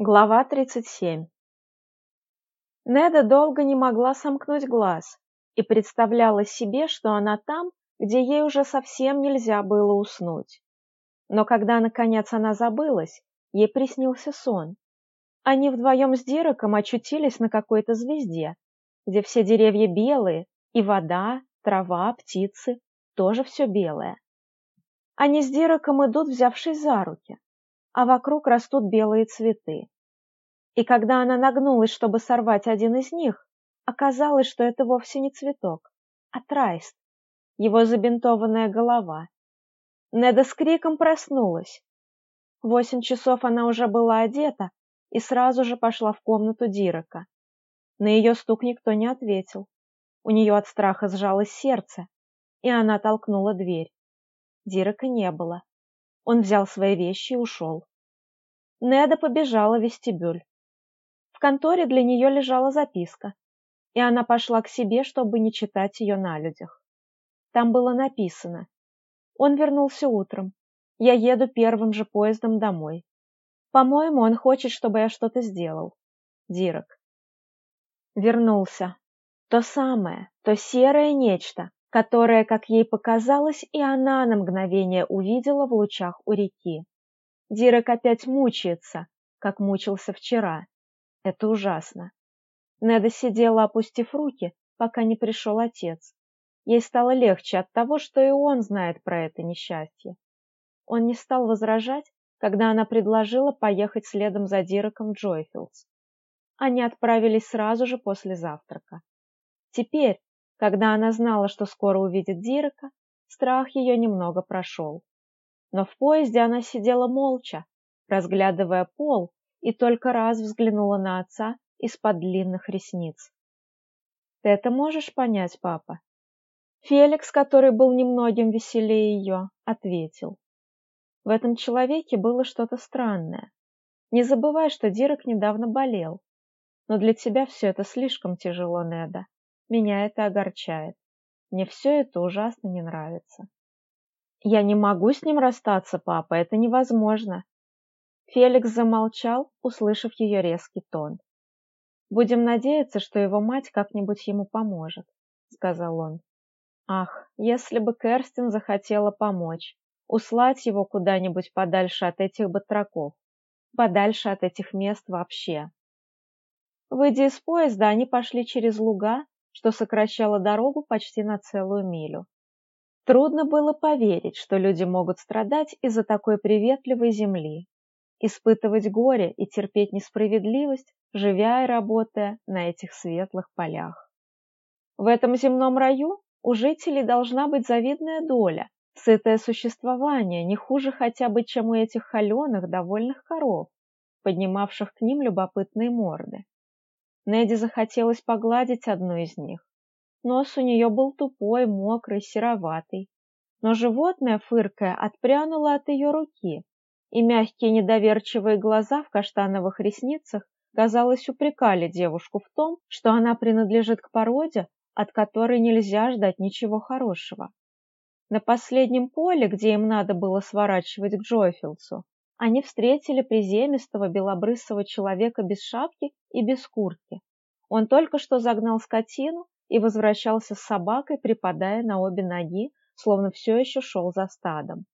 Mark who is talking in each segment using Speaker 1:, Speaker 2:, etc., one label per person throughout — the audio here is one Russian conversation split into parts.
Speaker 1: Глава 37 Неда долго не могла сомкнуть глаз и представляла себе, что она там, где ей уже совсем нельзя было уснуть. Но когда, наконец, она забылась, ей приснился сон. Они вдвоем с Дироком очутились на какой-то звезде, где все деревья белые, и вода, трава, птицы, тоже все белое. Они с Дироком идут, взявшись за руки а вокруг растут белые цветы. И когда она нагнулась, чтобы сорвать один из них, оказалось, что это вовсе не цветок, а трайст, его забинтованная голова. Неда с криком проснулась. Восемь часов она уже была одета и сразу же пошла в комнату Дирека. На ее стук никто не ответил. У нее от страха сжалось сердце, и она толкнула дверь. Дирека не было. Он взял свои вещи и ушел. Неда побежала в вестибюль. В конторе для нее лежала записка, и она пошла к себе, чтобы не читать ее на людях. Там было написано «Он вернулся утром. Я еду первым же поездом домой. По-моему, он хочет, чтобы я что-то сделал. Дирок». Вернулся. То самое, то серое нечто, которое, как ей показалось, и она на мгновение увидела в лучах у реки. Дирек опять мучается, как мучился вчера. Это ужасно. Неда сидела, опустив руки, пока не пришел отец. Ей стало легче от того, что и он знает про это несчастье. Он не стал возражать, когда она предложила поехать следом за Диреком в Джойфилдс. Они отправились сразу же после завтрака. Теперь, когда она знала, что скоро увидит Дирека, страх ее немного прошел. Но в поезде она сидела молча, разглядывая пол, и только раз взглянула на отца из-под длинных ресниц. «Ты это можешь понять, папа?» Феликс, который был немногим веселее ее, ответил. В этом человеке было что-то странное. Не забывай, что Дирек недавно болел. Но для тебя все это слишком тяжело, Неда. Меня это огорчает. Мне все это ужасно не нравится. «Я не могу с ним расстаться, папа, это невозможно». Феликс замолчал, услышав ее резкий тон. «Будем надеяться, что его мать как-нибудь ему поможет», — сказал он. «Ах, если бы Керстин захотела помочь, услать его куда-нибудь подальше от этих батраков, подальше от этих мест вообще». Выйдя из поезда, они пошли через луга, что сокращало дорогу почти на целую милю. Трудно было поверить, что люди могут страдать из-за такой приветливой земли, испытывать горе и терпеть несправедливость, живя и работая на этих светлых полях. В этом земном раю у жителей должна быть завидная доля, сытое существование, не хуже хотя бы, чем у этих холеных, довольных коров, поднимавших к ним любопытные морды. Неди захотелось погладить одну из них, Нос у нее был тупой, мокрый, сероватый. Но животное, фыркая, отпрянуло от ее руки, и мягкие недоверчивые глаза в каштановых ресницах, казалось, упрекали девушку в том, что она принадлежит к породе, от которой нельзя ждать ничего хорошего. На последнем поле, где им надо было сворачивать к Джойфилдсу, они встретили приземистого белобрысого человека без шапки и без куртки. Он только что загнал скотину и возвращался с собакой, припадая на обе ноги, словно все еще шел за стадом.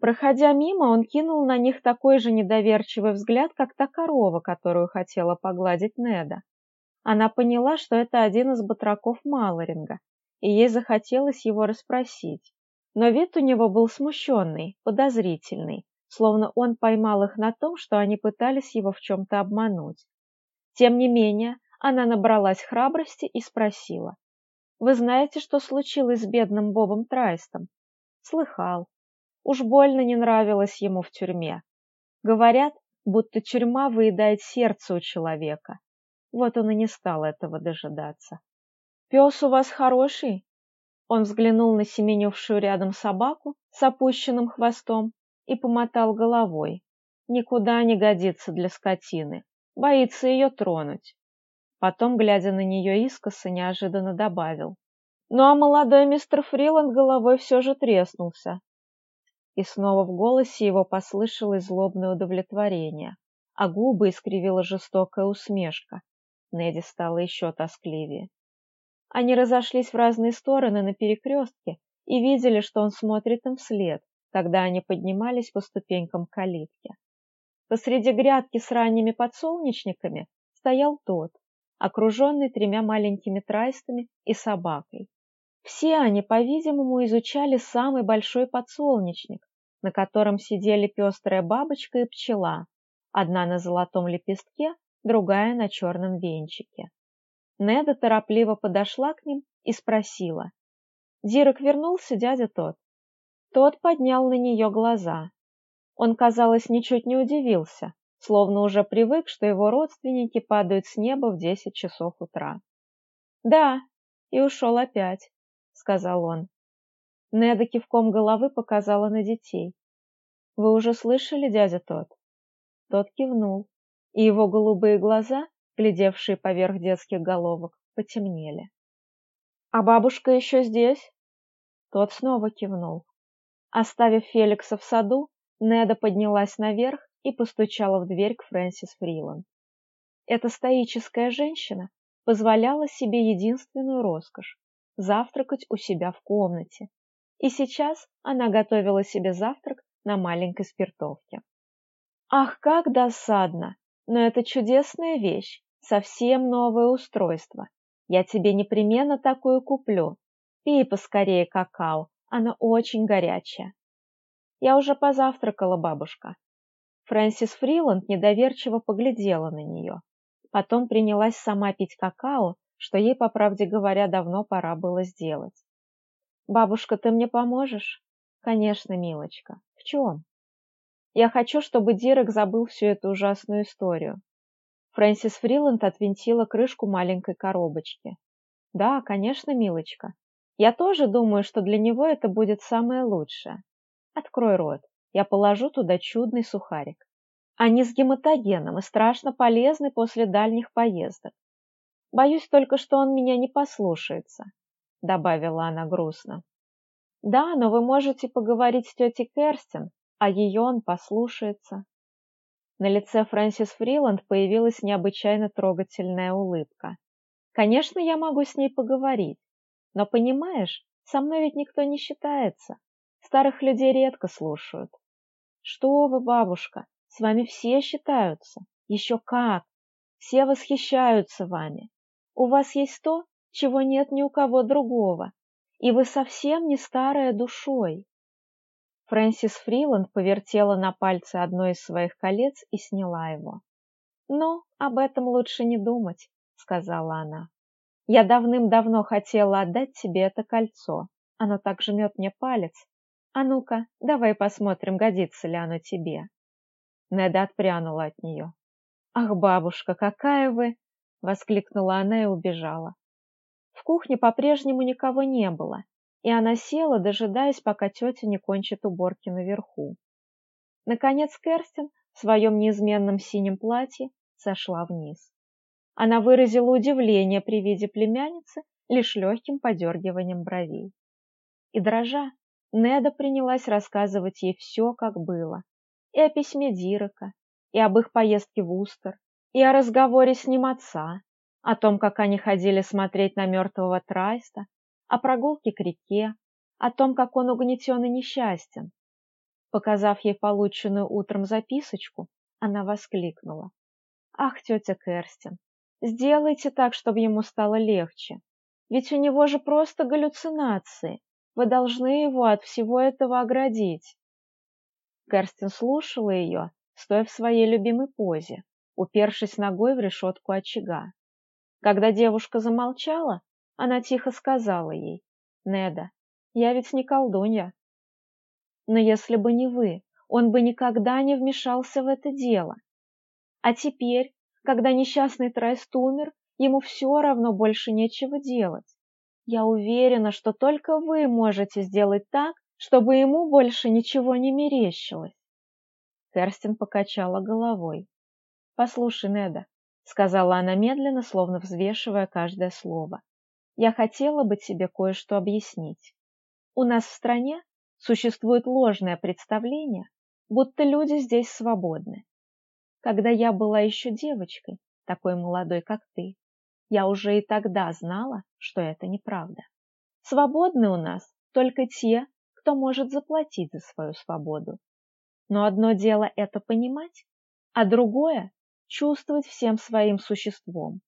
Speaker 1: Проходя мимо, он кинул на них такой же недоверчивый взгляд, как та корова, которую хотела погладить Неда. Она поняла, что это один из батраков Малоринга, и ей захотелось его расспросить. Но вид у него был смущенный, подозрительный, словно он поймал их на том, что они пытались его в чем-то обмануть. Тем не менее, она набралась храбрости и спросила. «Вы знаете, что случилось с бедным Бобом Трайстом?» «Слыхал. Уж больно не нравилось ему в тюрьме. Говорят, будто тюрьма выедает сердце у человека. Вот он и не стал этого дожидаться. «Пес у вас хороший?» Он взглянул на семенившую рядом собаку с опущенным хвостом и помотал головой. Никуда не годится для скотины, боится ее тронуть. Потом, глядя на нее искоса, неожиданно добавил. Ну а молодой мистер Фриланд головой все же треснулся. И снова в голосе его послышалось злобное удовлетворение. а губы искривила жестокая усмешка. Неди стало еще тоскливее. Они разошлись в разные стороны на перекрестке и видели, что он смотрит им вслед, когда они поднимались по ступенькам калитки. Посреди грядки с ранними подсолнечниками стоял тот, окруженный тремя маленькими трайстами и собакой. Все они, по-видимому, изучали самый большой подсолнечник, на котором сидели пестрая бабочка и пчела, одна на золотом лепестке, другая на черном венчике. Неда торопливо подошла к ним и спросила. «Дирок вернулся, дядя тот?» Тот поднял на нее глаза. Он, казалось, ничуть не удивился, словно уже привык, что его родственники падают с неба в десять часов утра. «Да, и ушел опять», — сказал он. Неда кивком головы показала на детей. «Вы уже слышали, дядя тот?» Тот кивнул, и его голубые глаза, глядевшие поверх детских головок, потемнели. «А бабушка еще здесь?» Тот снова кивнул. Оставив Феликса в саду, Неда поднялась наверх и постучала в дверь к Фрэнсис Фриланд. Эта стоическая женщина позволяла себе единственную роскошь – завтракать у себя в комнате. И сейчас она готовила себе завтрак на маленькой спиртовке. Ах, как досадно! Но это чудесная вещь, совсем новое устройство. Я тебе непременно такую куплю. Пей поскорее какао, оно очень горячее. Я уже позавтракала, бабушка. Фрэнсис Фриланд недоверчиво поглядела на нее. Потом принялась сама пить какао, что ей, по правде говоря, давно пора было сделать. «Бабушка, ты мне поможешь?» «Конечно, милочка. В чем?» Я хочу, чтобы Дирек забыл всю эту ужасную историю. Фрэнсис Фриланд отвинтила крышку маленькой коробочки. Да, конечно, милочка. Я тоже думаю, что для него это будет самое лучшее. Открой рот. Я положу туда чудный сухарик. Они с гематогеном и страшно полезны после дальних поездок. Боюсь только, что он меня не послушается, добавила она грустно. Да, но вы можете поговорить с тетей Керстин, а ее он послушается. На лице Фрэнсис Фриланд появилась необычайно трогательная улыбка. Конечно, я могу с ней поговорить, но, понимаешь, со мной ведь никто не считается. Старых людей редко слушают. Что вы, бабушка, с вами все считаются. Еще как. Все восхищаются вами. У вас есть то, чего нет ни у кого другого, и вы совсем не старая душой. Фрэнсис Фриланд повертела на пальце одно из своих колец и сняла его. «Ну, об этом лучше не думать», — сказала она. «Я давным-давно хотела отдать тебе это кольцо. Оно так жмет мне палец. А ну-ка, давай посмотрим, годится ли оно тебе». Неда отпрянула от нее. «Ах, бабушка, какая вы!» — воскликнула она и убежала. В кухне по-прежнему никого не было, и она села, дожидаясь, пока тетя не кончит уборки наверху. Наконец Керстин в своем неизменном синем платье сошла вниз. Она выразила удивление при виде племянницы лишь легким подергиванием бровей. И дрожа, Неда принялась рассказывать ей все, как было. И о письме Дирака, и об их поездке в Устер, и о разговоре с ним отца, о том, как они ходили смотреть на мертвого Трайста, о прогулке к реке, о том, как он угнетен и несчастен. Показав ей полученную утром записочку, она воскликнула. «Ах, тетя Керстин, сделайте так, чтобы ему стало легче. Ведь у него же просто галлюцинации. Вы должны его от всего этого оградить». Керстин слушала ее, стоя в своей любимой позе, упершись ногой в решетку очага. Когда девушка замолчала, она тихо сказала ей, «Неда, я ведь не колдунья». Но если бы не вы, он бы никогда не вмешался в это дело. А теперь, когда несчастный Трайст умер, ему все равно больше нечего делать. Я уверена, что только вы можете сделать так, чтобы ему больше ничего не мерещилось. Керстин покачала головой. «Послушай, Неда», — сказала она медленно, словно взвешивая каждое слово я хотела бы тебе кое-что объяснить. У нас в стране существует ложное представление, будто люди здесь свободны. Когда я была еще девочкой, такой молодой, как ты, я уже и тогда знала, что это неправда. Свободны у нас только те, кто может заплатить за свою свободу. Но одно дело это понимать, а другое – чувствовать всем своим существом.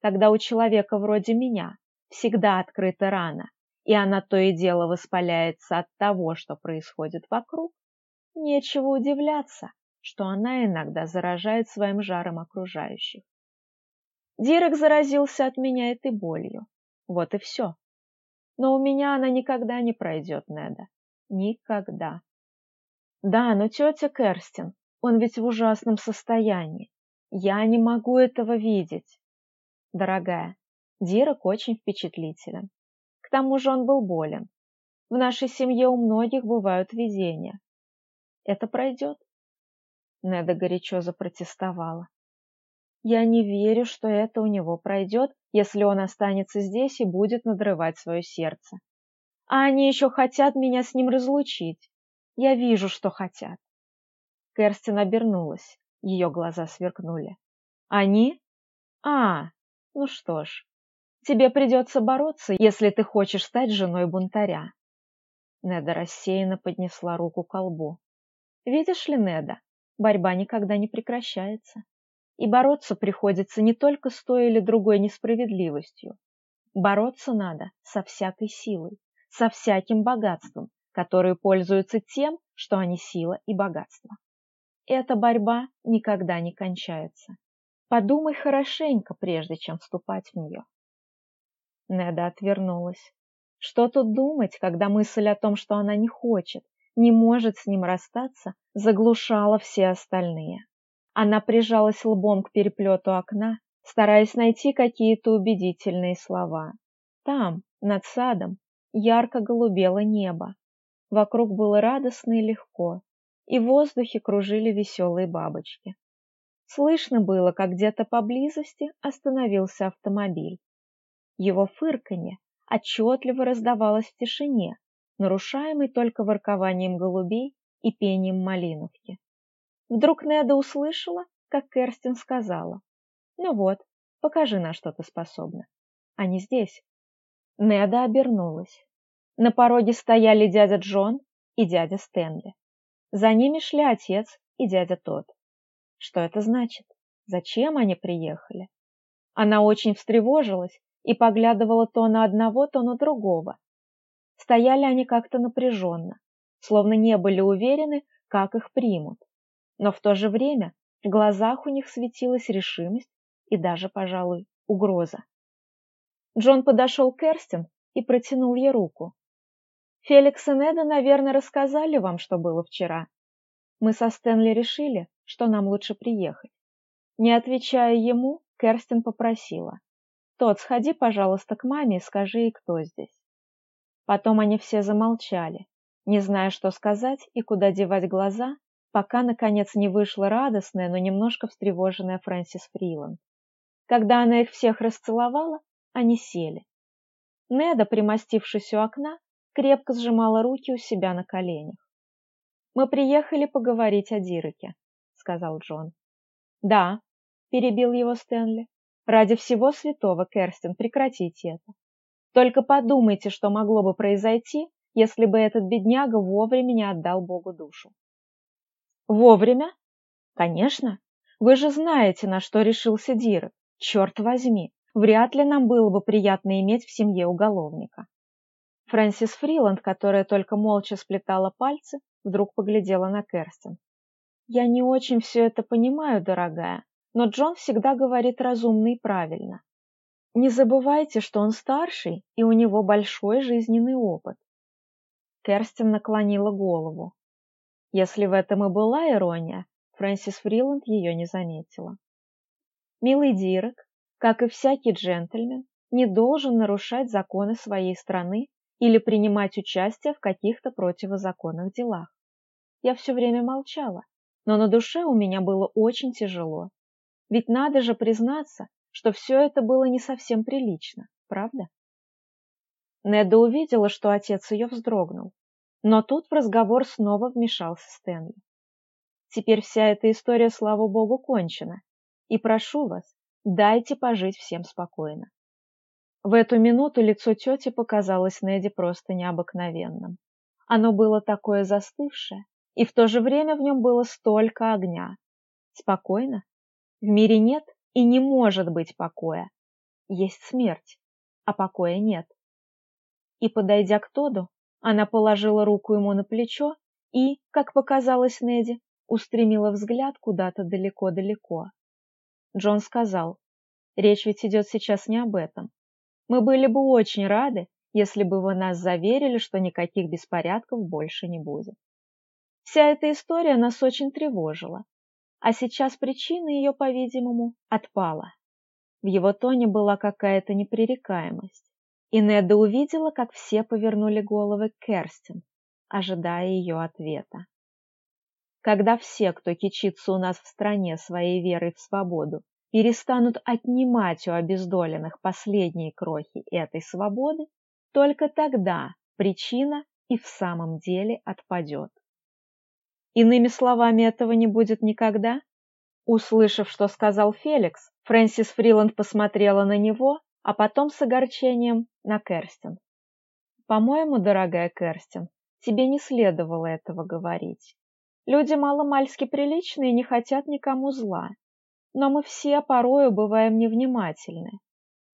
Speaker 1: Когда у человека вроде меня всегда открыта рана, и она то и дело воспаляется от того, что происходит вокруг, нечего удивляться, что она иногда заражает своим жаром окружающих. Дирек заразился от меня этой болью. Вот и все. Но у меня она никогда не пройдет, Неда. Никогда. Да, но тетя Керстин, он ведь в ужасном состоянии. Я не могу этого видеть. Дорогая, Дирек очень впечатлителен. К тому же он был болен. В нашей семье у многих бывают видения. Это пройдет. Неда горячо запротестовала. Я не верю, что это у него пройдет, если он останется здесь и будет надрывать свое сердце. А они еще хотят меня с ним разлучить. Я вижу, что хотят. Керстин обернулась, ее глаза сверкнули. Они? А, ну что ж, тебе придется бороться, если ты хочешь стать женой бунтаря. Неда рассеянно поднесла руку к колбу. Видишь ли, Неда, борьба никогда не прекращается. И бороться приходится не только с той или другой несправедливостью. Бороться надо со всякой силой, со всяким богатством, которые пользуются тем, что они сила и богатство. Эта борьба никогда не кончается. Подумай хорошенько, прежде чем вступать в нее. Неда отвернулась. Что тут думать, когда мысль о том, что она не хочет, не может с ним расстаться, заглушала все остальные. Она прижалась лбом к переплету окна, стараясь найти какие-то убедительные слова. Там, над садом, ярко голубело небо. Вокруг было радостно и легко, и в воздухе кружили веселые бабочки. Слышно было, как где-то поблизости остановился автомобиль. Его фырканье отчетливо раздавалось в тишине, нарушаемый только воркованием голубей и пением малиновки. Вдруг Неда услышала, как Керстин сказала, «Ну вот, покажи, на что ты способна. Они здесь». Неда обернулась. На пороге стояли дядя Джон и дядя Стэнли. За ними шли отец и дядя Тот. Что это значит? Зачем они приехали? Она очень встревожилась и поглядывала то на одного, то на другого, Стояли они как-то напряженно, словно не были уверены, как их примут. Но в то же время в глазах у них светилась решимость и даже, пожалуй, угроза. Джон подошел к Керстин и протянул ей руку. «Феликс и Неда, наверное, рассказали вам, что было вчера. Мы со Стэнли решили, что нам лучше приехать». Не отвечая ему, Керстин попросила. «Тот, сходи, пожалуйста, к маме и скажи ей, кто здесь». Потом они все замолчали, не зная, что сказать и куда девать глаза, пока, наконец, не вышла радостная, но немножко встревоженная Фрэнсис Фриланд. Когда она их всех расцеловала, они сели. Неда, примостившись у окна, крепко сжимала руки у себя на коленях. «Мы приехали поговорить о Диреке», — сказал Джон. «Да», — перебил его Стэнли. «Ради всего святого, Керстин, прекратите это. Только подумайте, что могло бы произойти, если бы этот бедняга вовремя не отдал Богу душу. Вовремя? Конечно. Вы же знаете, на что решился Дирек. Черт возьми, вряд ли нам было бы приятно иметь в семье уголовника. Фрэнсис Фриланд, которая только молча сплетала пальцы, вдруг поглядела на Керстин. «Я не очень все это понимаю, дорогая, но Джон всегда говорит разумно и правильно. Не забывайте, что он старший, и у него большой жизненный опыт. Керстин наклонила голову. Если в этом и была ирония, Фрэнсис Фриланд ее не заметила. Милый Дирек, как и всякий джентльмен, не должен нарушать законы своей страны или принимать участие в каких-то противозаконных делах. Я все время молчала, но на душе у меня было очень тяжело. Ведь надо же признаться, что все это было не совсем прилично, правда? Неда увидела, что отец ее вздрогнул, но тут в разговор снова вмешался Стэнли. Теперь вся эта история, слава богу, кончена. И прошу вас, дайте пожить всем спокойно. В эту минуту лицо тети показалось Неди просто необыкновенным. Оно было такое застывшее, и в то же время в нем было столько огня. Спокойно? В мире нет и не может быть покоя. Есть смерть, а покоя нет. И, подойдя к Тоду, она положила руку ему на плечо и, как показалось Неди, устремила взгляд куда-то далеко-далеко. Джон сказал, речь ведь идет сейчас не об этом. Мы были бы очень рады, если бы вы нас заверили, что никаких беспорядков больше не будет. Вся эта история нас очень тревожила, а сейчас причина ее, по-видимому, отпала. В его тоне была какая-то непререкаемость, и Неда увидела, как все повернули головы к Керстин, ожидая ее ответа. Когда все, кто кичится у нас в стране своей верой в свободу, перестанут отнимать у обездоленных последние крохи этой свободы, только тогда причина и в самом деле отпадет. Иными словами, этого не будет никогда? Услышав, что сказал Феликс, Фрэнсис Фриланд посмотрела на него, а потом с огорчением на Керстин. «По-моему, дорогая Керстин, тебе не следовало этого говорить. Люди маломальски приличные и не хотят никому зла. Но мы все порою бываем невнимательны.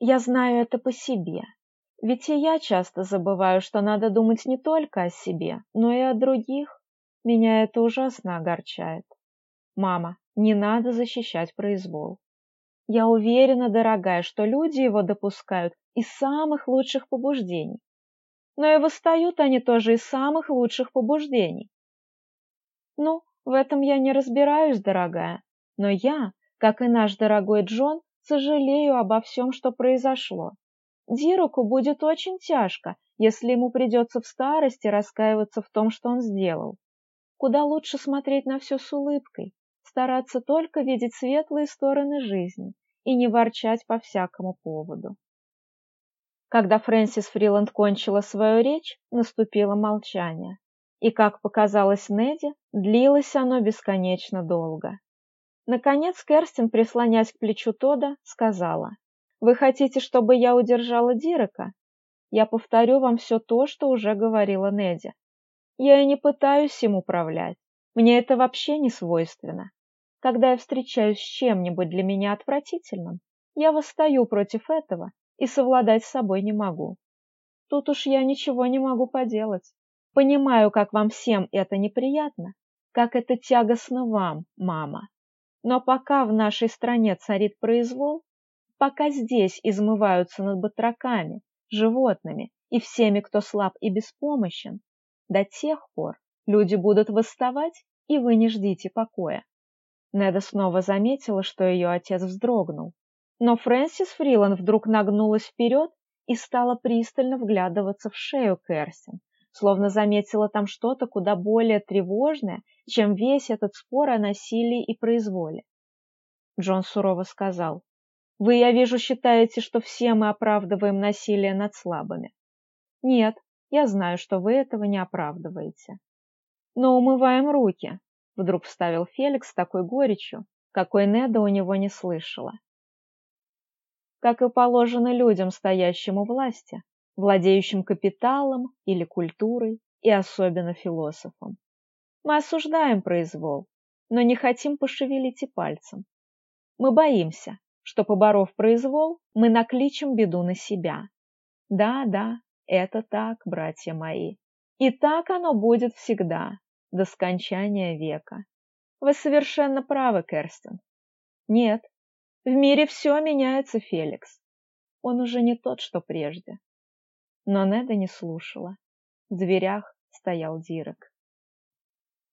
Speaker 1: Я знаю это по себе. Ведь и я часто забываю, что надо думать не только о себе, но и о других. Меня это ужасно огорчает. Мама, не надо защищать произвол. Я уверена, дорогая, что люди его допускают из самых лучших побуждений. Но и восстают они тоже из самых лучших побуждений. Ну, в этом я не разбираюсь, дорогая, но я, как и наш дорогой Джон, сожалею обо всем, что произошло. Дироку будет очень тяжко, если ему придется в старости раскаиваться в том, что он сделал. Куда лучше смотреть на все с улыбкой, стараться только видеть светлые стороны жизни и не ворчать по всякому поводу. Когда Фрэнсис Фриланд кончила свою речь, наступило молчание, и, как показалось Неди, длилось оно бесконечно долго. Наконец Керстин, прислонясь к плечу Тода, сказала, «Вы хотите, чтобы я удержала Дирека? Я повторю вам все то, что уже говорила Неди. Я и не пытаюсь им управлять. Мне это вообще не свойственно. Когда я встречаюсь с чем-нибудь для меня отвратительным, я восстаю против этого и совладать с собой не могу. Тут уж я ничего не могу поделать. Понимаю, как вам всем это неприятно, как это тягостно вам, мама. Но пока в нашей стране царит произвол, пока здесь измываются над батраками, животными и всеми, кто слаб и беспомощен, до тех пор люди будут восставать, и вы не ждите покоя. Неда снова заметила, что ее отец вздрогнул. Но Фрэнсис Фриланд вдруг нагнулась вперед и стала пристально вглядываться в шею Керстин, словно заметила там что-то куда более тревожное, чем весь этот спор о насилии и произволе. Джон сурово сказал, «Вы, я вижу, считаете, что все мы оправдываем насилие над слабыми. Нет, я знаю, что вы этого не оправдываете. Но умываем руки, вдруг вставил Феликс с такой горечью, какой Неда у него не слышала. Как и положено людям, стоящим у власти, владеющим капиталом или культурой, и особенно философом. Мы осуждаем произвол, но не хотим пошевелить и пальцем. Мы боимся, что, поборов произвол, мы накличем беду на себя. Да, да, это так, братья мои. И так оно будет всегда, до скончания века. Вы совершенно правы, Керстин. Нет, в мире все меняется, Феликс. Он уже не тот, что прежде. Но Неда не слушала. В дверях стоял Дирек.